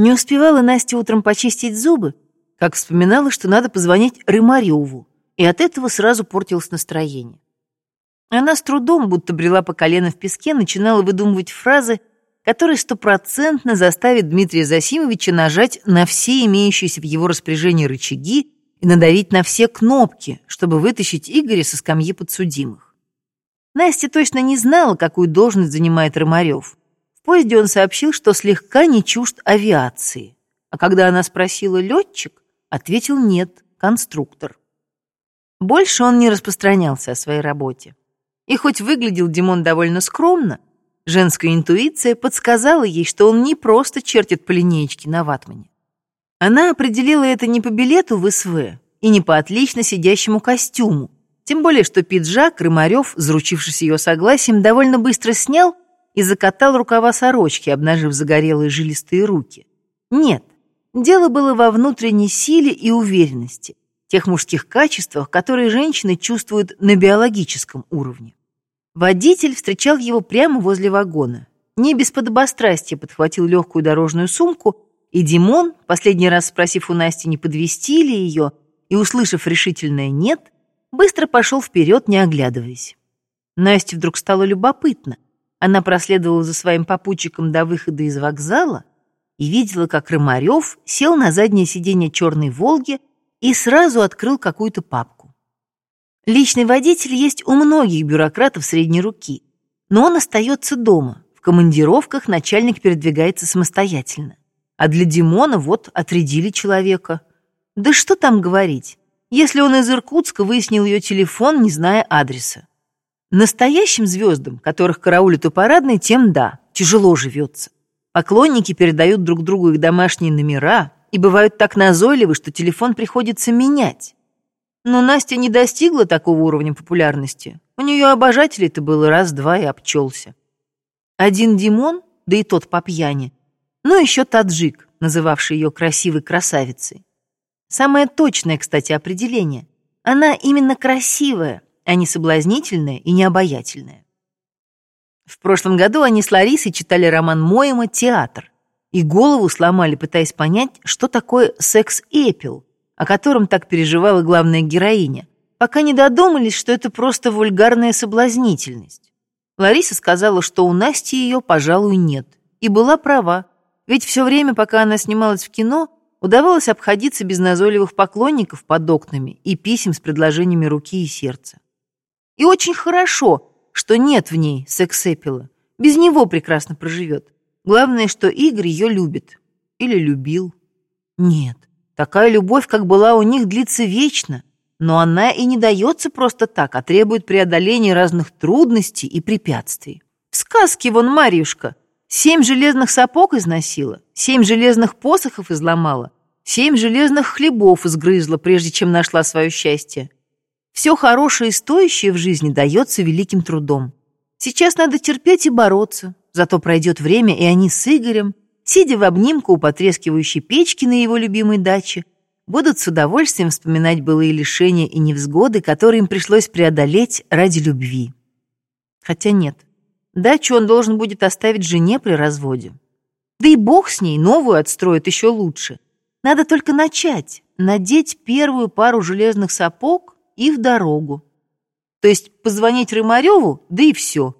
Не успевала Настя утром почистить зубы, как вспоминала, что надо позвонить Рымареву, и от этого сразу портилось настроение. Она с трудом, будто брела по колено в песке, начинала выдумывать фразы, которые стопроцентно заставят Дмитрия Засимовича нажать на все имеющиеся в его распоряжении рычаги и надавить на все кнопки, чтобы вытащить Игоря со скамьи подсудимых. Настя точно не знала, какую должность занимает Рымарев, поезде он сообщил, что слегка не чужд авиации. А когда она спросила «летчик», ответил «нет, конструктор». Больше он не распространялся о своей работе. И хоть выглядел Димон довольно скромно, женская интуиция подсказала ей, что он не просто чертит по линеечке на ватмане. Она определила это не по билету в СВ и не по отлично сидящему костюму, тем более что пиджак Рымарев, заручившись ее согласием, довольно быстро снял и закатал рукава сорочки, обнажив загорелые жилистые руки. Нет, дело было во внутренней силе и уверенности, тех мужских качествах, которые женщины чувствуют на биологическом уровне. Водитель встречал его прямо возле вагона. Не без подобострастия подхватил легкую дорожную сумку, и Димон, последний раз спросив у Насти, не подвести ли ее, и услышав решительное «нет», быстро пошел вперед, не оглядываясь. Насте вдруг стало любопытно, она проследовала за своим попутчиком до выхода из вокзала и видела, как Рымарев сел на заднее сиденье черной «Волги» и сразу открыл какую-то папку. Личный водитель есть у многих бюрократов средней руки, но он остается дома. В командировках начальник передвигается самостоятельно. А для Димона вот отрядили человека. Да что там говорить, если он из Иркутска выяснил ее телефон, не зная адреса. Настоящим звездам, которых караулят у парадной, тем да, тяжело живется. Поклонники передают друг другу их домашние номера и бывают так назойливы, что телефон приходится менять. Но Настя не достигла такого уровня популярности. У нее обожателей-то было раз-два и обчелся. Один Димон, да и тот по пьяни, ну еще таджик, называвший ее красивой красавицей. Самое точное, кстати, определение. Она именно красивая, а не соблазнительная и необаятельная. В прошлом году они с Ларисой читали роман Моема «Театр» и голову сломали, пытаясь понять, что такое секс-эпил, о котором так переживала главная героиня, пока не додумались, что это просто вульгарная соблазнительность. Лариса сказала, что у Насти ее, пожалуй, нет, и была права, ведь все время, пока она снималась в кино, удавалось обходиться без назойливых поклонников под окнами и писем с предложениями руки и сердца. И очень хорошо, что нет в ней секс-эпила. Без него прекрасно проживет. Главное, что Игорь ее любит. Или любил. Нет, такая любовь, как была у них, длится вечно. Но она и не дается просто так, а требует преодоления разных трудностей и препятствий. В сказке вон Марьюшка семь железных сапог износила, семь железных посохов изломала, семь железных хлебов изгрызла, прежде чем нашла свое счастье. Все хорошее и стоящее в жизни дается великим трудом. Сейчас надо терпеть и бороться, зато пройдет время, и они с Игорем, сидя в обнимку у потрескивающей печки на его любимой даче, будут с удовольствием вспоминать былые лишения и невзгоды, которые им пришлось преодолеть ради любви. Хотя нет, дачу он должен будет оставить жене при разводе. Да и бог с ней, новую отстроит еще лучше. Надо только начать, надеть первую пару железных сапог и в дорогу. То есть позвонить Рымареву, да и все.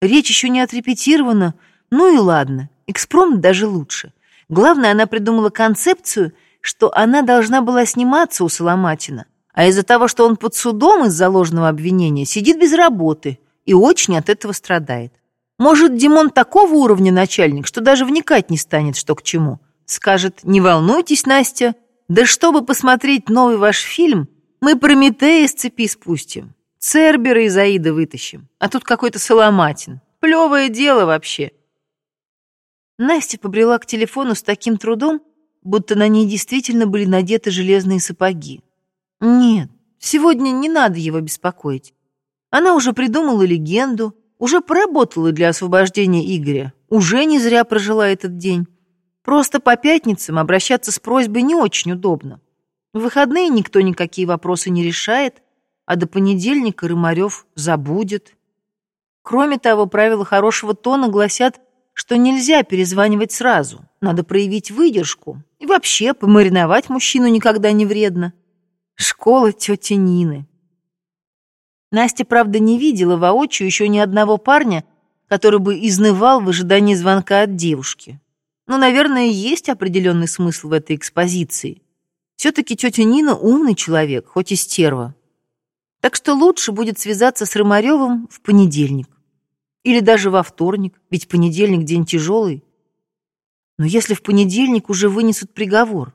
Речь еще не отрепетирована, ну и ладно, экспромт даже лучше. Главное, она придумала концепцию, что она должна была сниматься у Соломатина, а из-за того, что он под судом из-за ложного обвинения, сидит без работы и очень от этого страдает. Может, Димон такого уровня начальник, что даже вникать не станет, что к чему. Скажет, не волнуйтесь, Настя, да чтобы посмотреть новый ваш фильм, мы Прометея с цепи спустим, Цербера из Аида вытащим, а тут какой-то Соломатин. Плевое дело вообще. Настя побрела к телефону с таким трудом, будто на ней действительно были надеты железные сапоги. Нет, сегодня не надо его беспокоить. Она уже придумала легенду, уже поработала для освобождения Игоря, уже не зря прожила этот день. Просто по пятницам обращаться с просьбой не очень удобно. В выходные никто никакие вопросы не решает, а до понедельника Рымарев забудет. Кроме того, правила хорошего тона гласят, что нельзя перезванивать сразу, надо проявить выдержку. И вообще, помариновать мужчину никогда не вредно. Школа тети Нины. Настя, правда, не видела воочию еще ни одного парня, который бы изнывал в ожидании звонка от девушки. Но, наверное, есть определенный смысл в этой экспозиции. Все-таки тетя Нина умный человек, хоть и стерва. Так что лучше будет связаться с Рымаревым в понедельник. Или даже во вторник, ведь понедельник день тяжелый. Но если в понедельник уже вынесут приговор?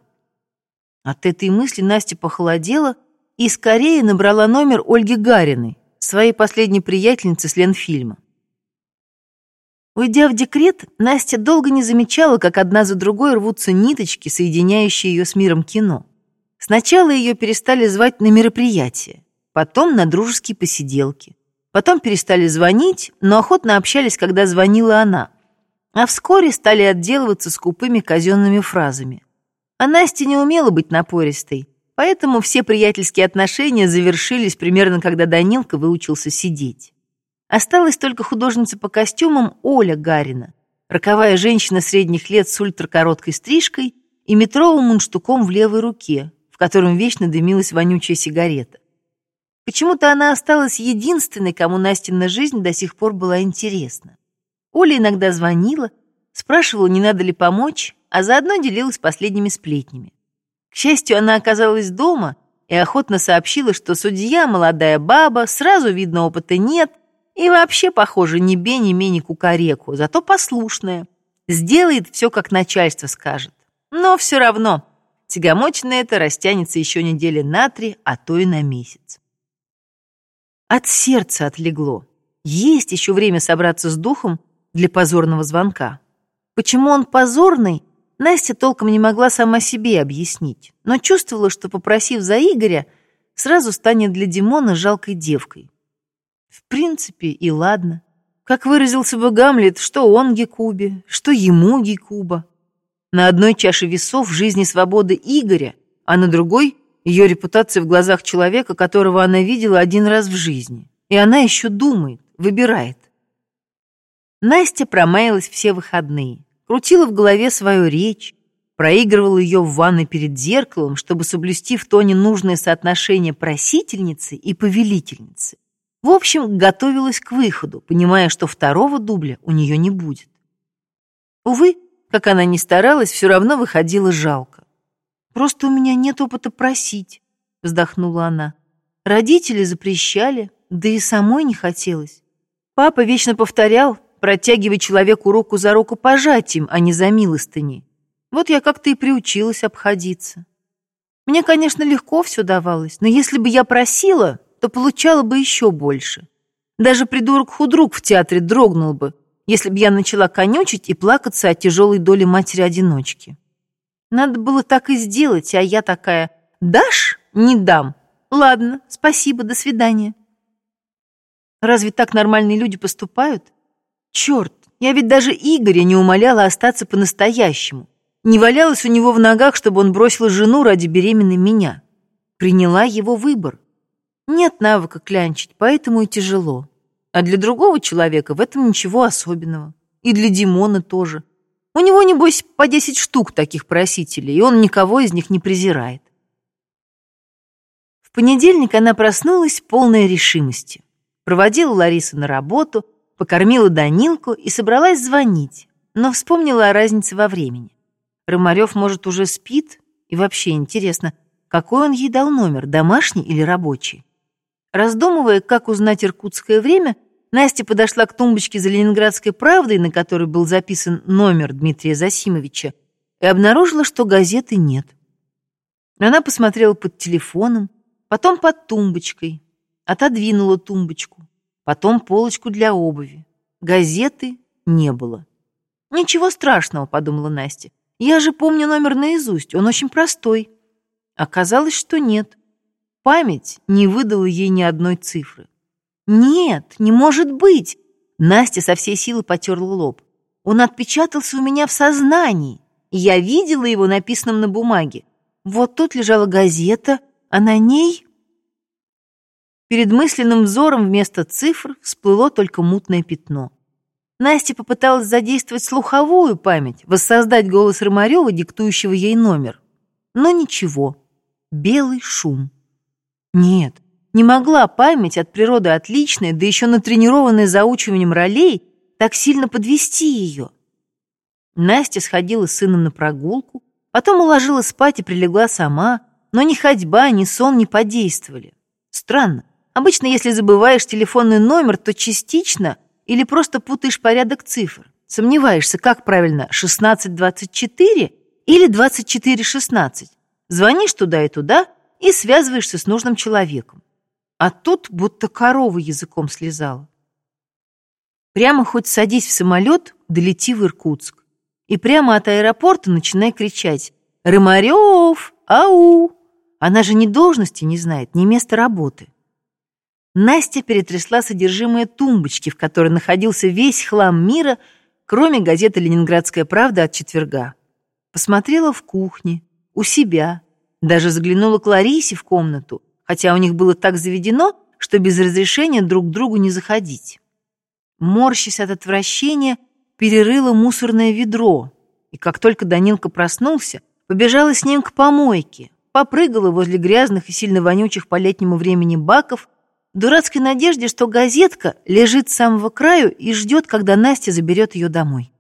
От этой мысли Настя похолодела и скорее набрала номер Ольги Гариной, своей последней приятельницы с Ленфильма. Уйдя в декрет, Настя долго не замечала, как одна за другой рвутся ниточки, соединяющие ее с миром кино. Сначала ее перестали звать на мероприятия, потом на дружеские посиделки. Потом перестали звонить, но охотно общались, когда звонила она. А вскоре стали отделываться скупыми казенными фразами. А Настя не умела быть напористой, поэтому все приятельские отношения завершились примерно, когда Данилка выучился сидеть. Осталась только художница по костюмам Оля Гарина, роковая женщина средних лет с ультракороткой стрижкой и метровым мундштуком в левой руке, в котором вечно дымилась вонючая сигарета. Почему-то она осталась единственной, кому Настина жизнь до сих пор была интересна. Оля иногда звонила, спрашивала, не надо ли помочь, а заодно делилась последними сплетнями. К счастью, она оказалась дома и охотно сообщила, что судья молодая баба, сразу видно опыта нет, и вообще, похоже, ни бе, ни ме, ни кукареку, зато послушная. Сделает все, как начальство скажет. Но все равно, тягомочное это растянется еще недели на три, а то и на месяц. От сердца отлегло. Есть еще время собраться с духом для позорного звонка. Почему он позорный, Настя толком не могла сама себе объяснить, но чувствовала, что, попросив за Игоря, сразу станет для Димона жалкой девкой. В принципе, и ладно. Как выразился бы Гамлет, что он Гекубе, что ему Гекуба. На одной чаше весов жизни свободы Игоря, а на другой ее репутация в глазах человека, которого она видела один раз в жизни. И она еще думает, выбирает. Настя промаялась все выходные, крутила в голове свою речь, проигрывала ее в ванной перед зеркалом, чтобы соблюсти в тоне нужное соотношение просительницы и повелительницы. В общем, готовилась к выходу, понимая, что второго дубля у нее не будет. Увы, как она ни старалась, все равно выходило жалко. Просто у меня нет опыта просить, вздохнула она. Родители запрещали, да и самой не хотелось. Папа вечно повторял, протягивай человеку руку за руку пожатием, а не за милостыней. Вот я как-то и приучилась обходиться. Мне, конечно, легко все давалось, но если бы я просила, то получала бы еще больше. Даже придурок-худрук в театре дрогнул бы, если бы я начала конючить и плакаться о тяжелой доле матери-одиночки. Надо было так и сделать, а я такая «Дашь? Не дам. Ладно, спасибо, до свидания». Разве так нормальные люди поступают? Черт, я ведь даже Игоря не умоляла остаться по-настоящему. Не валялась у него в ногах, чтобы он бросил жену ради беременной меня. Приняла его выбор. Нет навыка клянчить, поэтому и тяжело. А для другого человека в этом ничего особенного. И для Димона тоже. У него, небось, по десять штук таких просителей, и он никого из них не презирает. В понедельник она проснулась полной решимости. Проводила Ларису на работу, покормила Данилку и собралась звонить, но вспомнила о разнице во времени. Рымарев, может, уже спит? И вообще интересно, какой он ей дал номер, домашний или рабочий? Раздумывая, как узнать иркутское время, Настя подошла к тумбочке за Ленинградской правдой, на которой был записан номер Дмитрия Засимовича, и обнаружила, что газеты нет. Она посмотрела под телефоном, потом под тумбочкой, отодвинула тумбочку, потом полочку для обуви. Газеты не было. «Ничего страшного», — подумала Настя. «Я же помню номер наизусть, он очень простой». Оказалось, что нет. Память не выдала ей ни одной цифры. «Нет, не может быть!» Настя со всей силы потерла лоб. «Он отпечатался у меня в сознании. Я видела его написанным на бумаге. Вот тут лежала газета, а на ней...» Перед мысленным взором вместо цифр всплыло только мутное пятно. Настя попыталась задействовать слуховую память, воссоздать голос Рымарева, диктующего ей номер. Но ничего. Белый шум. Нет, не могла память от природы отличная, да еще натренированная заучиванием ролей, так сильно подвести ее. Настя сходила с сыном на прогулку, потом уложила спать и прилегла сама, но ни ходьба, ни сон не подействовали. Странно. Обычно, если забываешь телефонный номер, то частично или просто путаешь порядок цифр. Сомневаешься, как правильно, 1624 или 2416. Звонишь туда и туда и связываешься с нужным человеком. А тут будто корова языком слезала. Прямо хоть садись в самолет, долети в Иркутск. И прямо от аэропорта начинай кричать «Рымарев! Ау!» Она же ни должности не знает, ни места работы. Настя перетрясла содержимое тумбочки, в которой находился весь хлам мира, кроме газеты «Ленинградская правда» от четверга. Посмотрела в кухне, у себя, даже заглянула к Ларисе в комнату, хотя у них было так заведено, что без разрешения друг к другу не заходить. Морщась от отвращения, перерыла мусорное ведро, и как только Данилка проснулся, побежала с ним к помойке, попрыгала возле грязных и сильно вонючих по летнему времени баков, в дурацкой надежде, что газетка лежит с самого краю и ждет, когда Настя заберет ее домой.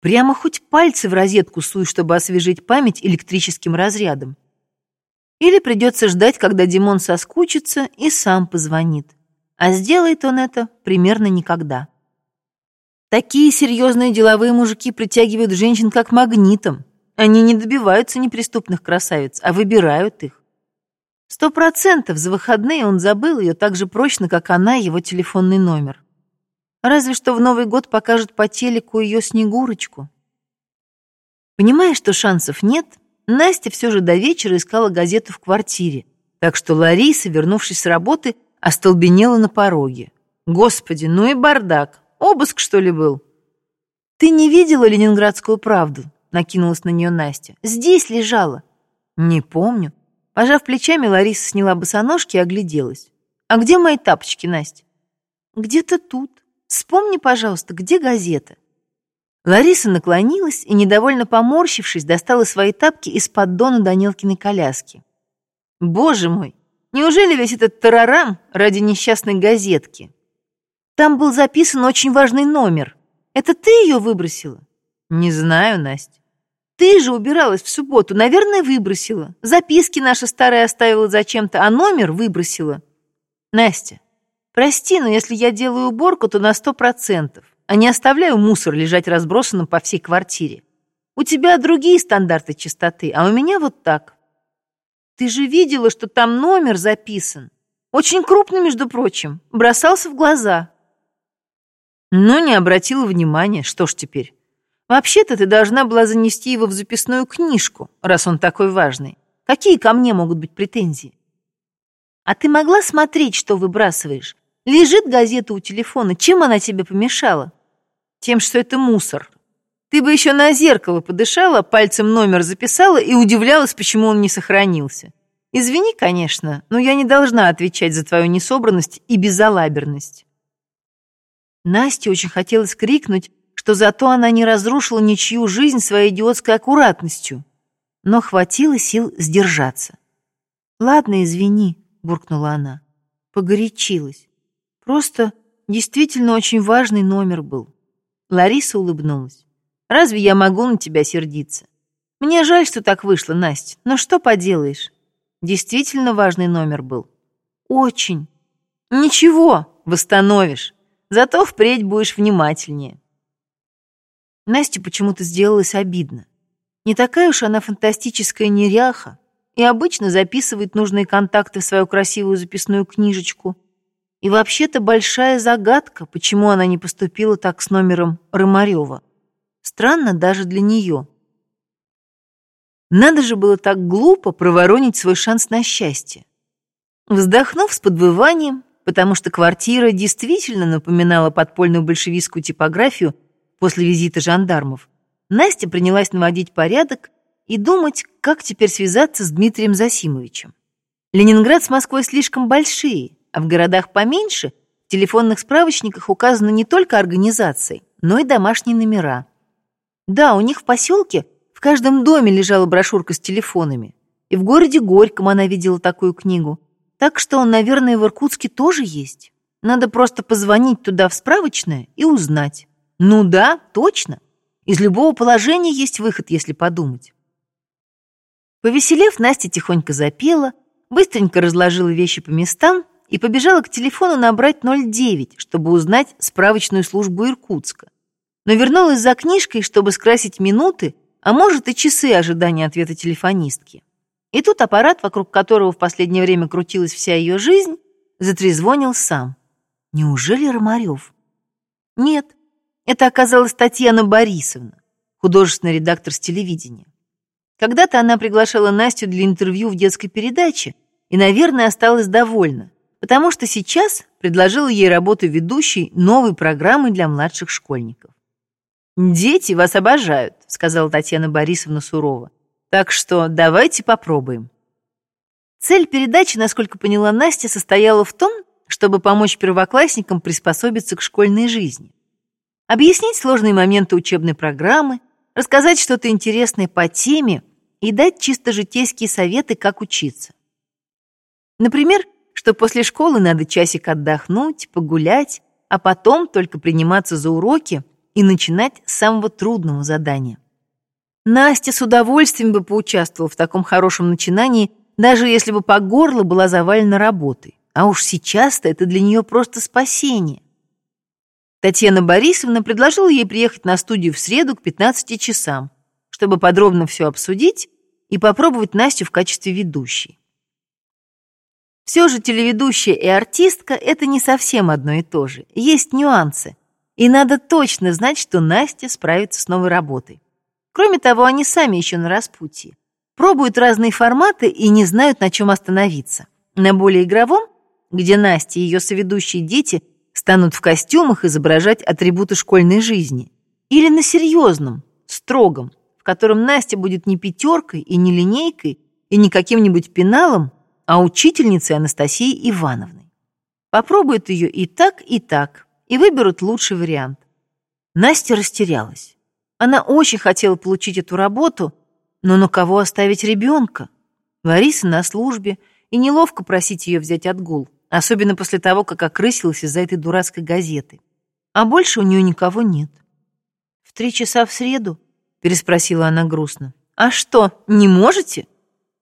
Прямо хоть пальцы в розетку суй, чтобы освежить память электрическим разрядом. Или придется ждать, когда Димон соскучится и сам позвонит. А сделает он это примерно никогда. Такие серьезные деловые мужики притягивают женщин как магнитом. Они не добиваются неприступных красавиц, а выбирают их. Сто процентов за выходные он забыл ее так же прочно, как она его телефонный номер. Разве что в Новый год покажет по телеку ее Снегурочку. Понимая, что шансов нет, Настя все же до вечера искала газету в квартире, так что Лариса, вернувшись с работы, остолбенела на пороге. Господи, ну и бардак. Обыск, что ли, был? Ты не видела ленинградскую правду? Накинулась на нее Настя. Здесь лежала. Не помню. Пожав плечами, Лариса сняла босоножки и огляделась. А где мои тапочки, Настя? Где-то тут. Вспомни, пожалуйста, где газета? Лариса наклонилась и, недовольно поморщившись, достала свои тапки из поддона Данилкиной коляски. «Боже мой! Неужели весь этот тарарам ради несчастной газетки? Там был записан очень важный номер. Это ты ее выбросила?» «Не знаю, Настя. Ты же убиралась в субботу, наверное, выбросила. Записки наши старые оставила зачем-то, а номер выбросила. Настя, прости, но если я делаю уборку, то на сто процентов а не оставляю мусор лежать разбросанным по всей квартире. У тебя другие стандарты чистоты, а у меня вот так. Ты же видела, что там номер записан. Очень крупно, между прочим. Бросался в глаза. Но не обратила внимания. Что ж теперь? Вообще-то ты должна была занести его в записную книжку, раз он такой важный. Какие ко мне могут быть претензии? А ты могла смотреть, что выбрасываешь? Лежит газета у телефона. Чем она тебе помешала? Тем, что это мусор. Ты бы еще на зеркало подышала, пальцем номер записала и удивлялась, почему он не сохранился. Извини, конечно, но я не должна отвечать за твою несобранность и безалаберность. Насте очень хотелось крикнуть, что зато она не разрушила ничью жизнь своей идиотской аккуратностью, но хватило сил сдержаться. «Ладно, извини», — буркнула она. Погорячилась. Просто действительно очень важный номер был. Лариса улыбнулась. «Разве я могу на тебя сердиться? Мне жаль, что так вышло, Настя, но что поделаешь? Действительно важный номер был. Очень. Ничего, восстановишь. Зато впредь будешь внимательнее». Насте почему-то сделалось обидно. Не такая уж она фантастическая неряха и обычно записывает нужные контакты в свою красивую записную книжечку, и вообще-то большая загадка, почему она не поступила так с номером Рымарева. Странно даже для нее. Надо же было так глупо проворонить свой шанс на счастье. Вздохнув с подвыванием, потому что квартира действительно напоминала подпольную большевистскую типографию после визита жандармов, Настя принялась наводить порядок и думать, как теперь связаться с Дмитрием Засимовичем. Ленинград с Москвой слишком большие, а в городах поменьше, в телефонных справочниках указаны не только организации, но и домашние номера. Да, у них в поселке в каждом доме лежала брошюрка с телефонами. И в городе Горьком она видела такую книгу. Так что, наверное, в Иркутске тоже есть. Надо просто позвонить туда в справочное и узнать. Ну да, точно. Из любого положения есть выход, если подумать. Повеселев, Настя тихонько запела, быстренько разложила вещи по местам и побежала к телефону набрать 09, чтобы узнать справочную службу Иркутска. Но вернулась за книжкой, чтобы скрасить минуты, а может и часы ожидания ответа телефонистки. И тут аппарат, вокруг которого в последнее время крутилась вся ее жизнь, затрезвонил сам. Неужели Ромарев? Нет, это оказалась Татьяна Борисовна, художественный редактор с телевидения. Когда-то она приглашала Настю для интервью в детской передаче и, наверное, осталась довольна, потому что сейчас предложила ей работу ведущей новой программы для младших школьников. «Дети вас обожают», — сказала Татьяна Борисовна сурово. «Так что давайте попробуем». Цель передачи, насколько поняла Настя, состояла в том, чтобы помочь первоклассникам приспособиться к школьной жизни. Объяснить сложные моменты учебной программы, рассказать что-то интересное по теме, и дать чисто житейские советы, как учиться. Например, что после школы надо часик отдохнуть, погулять, а потом только приниматься за уроки и начинать с самого трудного задания. Настя с удовольствием бы поучаствовала в таком хорошем начинании, даже если бы по горло была завалена работой. А уж сейчас-то это для нее просто спасение. Татьяна Борисовна предложила ей приехать на студию в среду к 15 часам, чтобы подробно все обсудить и попробовать Настю в качестве ведущей. Все же телеведущая и артистка — это не совсем одно и то же. Есть нюансы. И надо точно знать, что Настя справится с новой работой. Кроме того, они сами еще на распутье. Пробуют разные форматы и не знают, на чем остановиться. На более игровом, где Настя и ее соведущие дети станут в костюмах изображать атрибуты школьной жизни. Или на серьезном, строгом, в котором Настя будет не пятеркой и не линейкой и не каким-нибудь пеналом, а учительницей Анастасией Ивановной. Попробуют ее и так, и так, и выберут лучший вариант. Настя растерялась. Она очень хотела получить эту работу, но на кого оставить ребенка? Лариса на службе, и неловко просить ее взять отгул, особенно после того, как окрысилась из-за этой дурацкой газеты. А больше у нее никого нет. В три часа в среду переспросила она грустно. А что, не можете?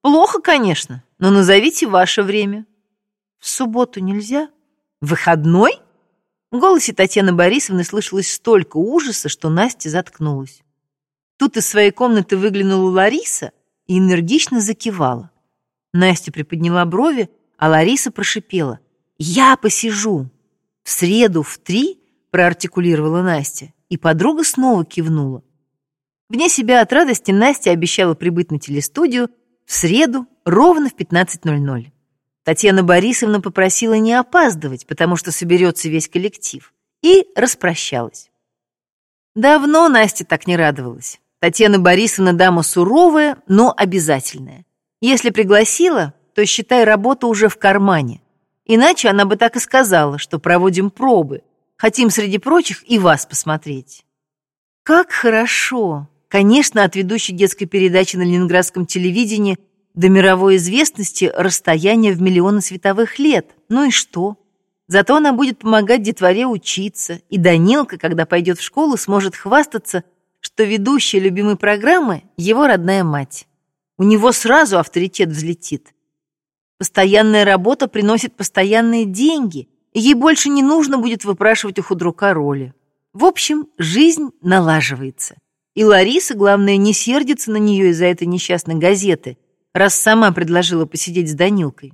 Плохо, конечно, но назовите ваше время. В субботу нельзя? Выходной? В голосе Татьяны Борисовны слышалось столько ужаса, что Настя заткнулась. Тут из своей комнаты выглянула Лариса и энергично закивала. Настя приподняла брови, а Лариса прошипела. «Я посижу!» «В среду в три?» — проартикулировала Настя, и подруга снова кивнула. Вне себя от радости Настя обещала прибыть на телестудию в среду ровно в 15.00. Татьяна Борисовна попросила не опаздывать, потому что соберется весь коллектив, и распрощалась. Давно Настя так не радовалась. Татьяна Борисовна дама суровая, но обязательная. Если пригласила, то, считай, работа уже в кармане. Иначе она бы так и сказала, что проводим пробы. Хотим, среди прочих, и вас посмотреть. Как хорошо, Конечно, от ведущей детской передачи на ленинградском телевидении до мировой известности расстояние в миллионы световых лет. Ну и что? Зато она будет помогать детворе учиться, и Данилка, когда пойдет в школу, сможет хвастаться, что ведущая любимой программы – его родная мать. У него сразу авторитет взлетит. Постоянная работа приносит постоянные деньги, и ей больше не нужно будет выпрашивать у худрука роли. В общем, жизнь налаживается. И Лариса, главное, не сердится на нее из-за этой несчастной газеты, раз сама предложила посидеть с Данилкой.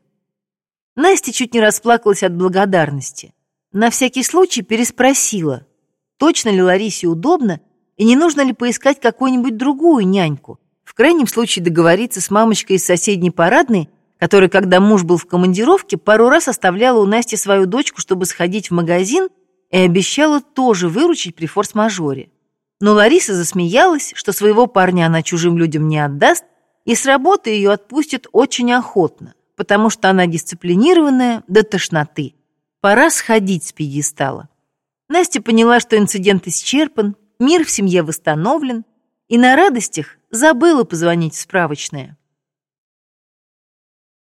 Настя чуть не расплакалась от благодарности. На всякий случай переспросила, точно ли Ларисе удобно и не нужно ли поискать какую-нибудь другую няньку, в крайнем случае договориться с мамочкой из соседней парадной, которая, когда муж был в командировке, пару раз оставляла у Насти свою дочку, чтобы сходить в магазин, и обещала тоже выручить при форс-мажоре. Но Лариса засмеялась, что своего парня она чужим людям не отдаст, и с работы ее отпустят очень охотно, потому что она дисциплинированная до тошноты. Пора сходить с пьедестала. Настя поняла, что инцидент исчерпан, мир в семье восстановлен, и на радостях забыла позвонить в справочное.